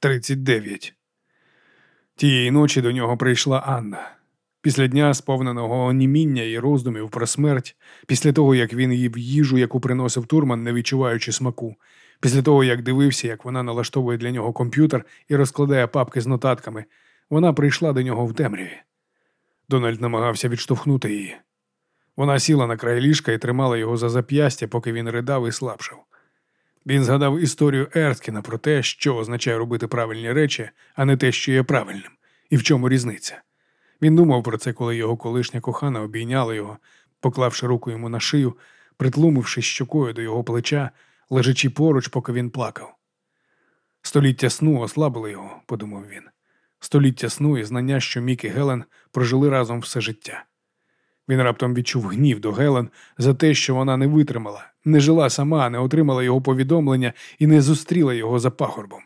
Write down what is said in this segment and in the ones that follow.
39. Тієї ночі до нього прийшла Анна. Після дня, сповненого оніміння і роздумів про смерть, після того, як він їв їжу, яку приносив турман, не відчуваючи смаку, після того, як дивився, як вона налаштовує для нього комп'ютер і розкладає папки з нотатками, вона прийшла до нього в темряві. Дональд намагався відштовхнути її. Вона сіла на край ліжка і тримала його за зап'ястя, поки він ридав і слабшав. Він згадав історію Ерткіна про те, що означає робити правильні речі, а не те, що є правильним, і в чому різниця. Він думав про це, коли його колишня кохана обійняла його, поклавши руку йому на шию, притлумивши щокою до його плеча, лежачи поруч, поки він плакав. Століття сну ослабили його, подумав він. Століття сну і знання, що Мік і Гелен прожили разом все життя. Він раптом відчув гнів до Гелен за те, що вона не витримала, не жила сама, не отримала його повідомлення і не зустріла його за пагорбом.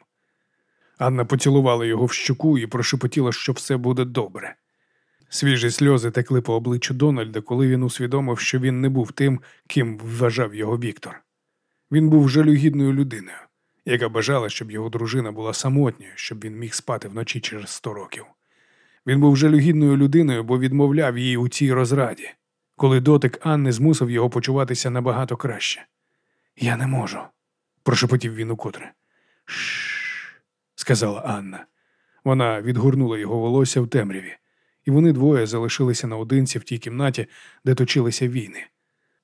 Анна поцілувала його в щуку і прошепотіла, що все буде добре. Свіжі сльози текли по обличчю Дональда, коли він усвідомив, що він не був тим, ким вважав його Віктор. Він був жалюгідною людиною, яка бажала, щоб його дружина була самотньою, щоб він міг спати вночі через сто років. Він був жалюгідною людиною, бо відмовляв їй у цій розраді, коли дотик Анни змусив його почуватися набагато краще. Я не можу, прошепотів він укотре. Шш, сказала Анна. Вона відгорнула його волосся в темряві, і вони двоє залишилися наодинці в тій кімнаті, де точилися війни.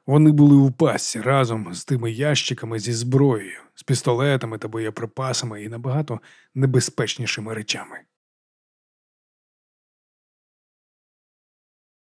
Вони були у пастці разом з тими ящиками зі зброєю, з пістолетами та боєприпасами і набагато небезпечнішими речами.